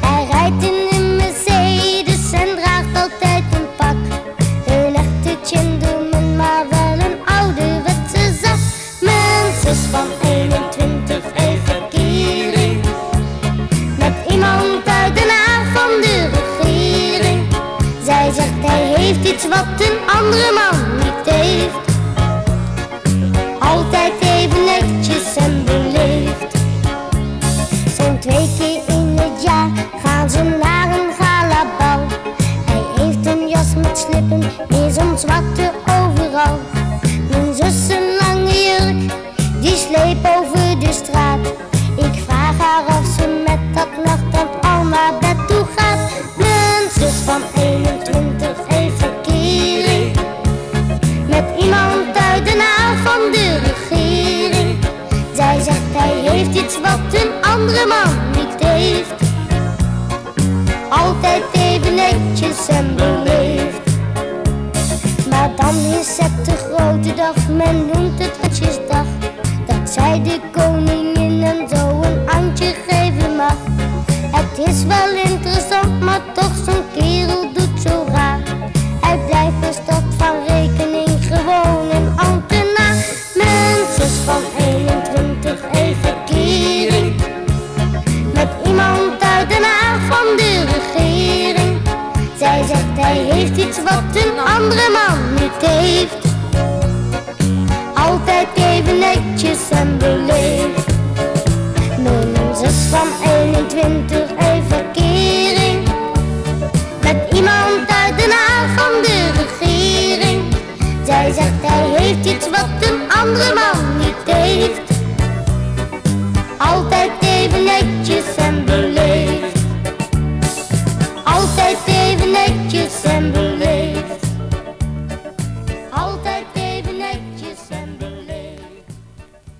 Hij rijdt in een Mercedes en draagt altijd een pak. Een echte het maar wel een ouderwetse zak. mensen van 21 heeft verkering. Met iemand uit de Haag van de regering. Zij zegt hij heeft iets wat een andere man. Zwarte overal. Mijn zus een lange jurk, die sleep over de straat. Ik vraag haar of ze met dat nachtend al naar bed toe gaat. Mijn zus van 21 heeft verkering. Met iemand uit Den Haag van de regering. Zij zegt hij heeft iets wat een andere man niet heeft. Altijd even netjes en. Het de grote dag, men noemt het Rutjesdag. Dat zij de koningin en zo een handje geven mag. Het is wel interessant, maar toch zo'n hij heeft iets wat een andere man niet heeft. Altijd even netjes en beleefd. Mijn zus van 21 heeft verkering. Met iemand uit Den Haag van de regering. Zij zegt hij heeft iets wat een andere man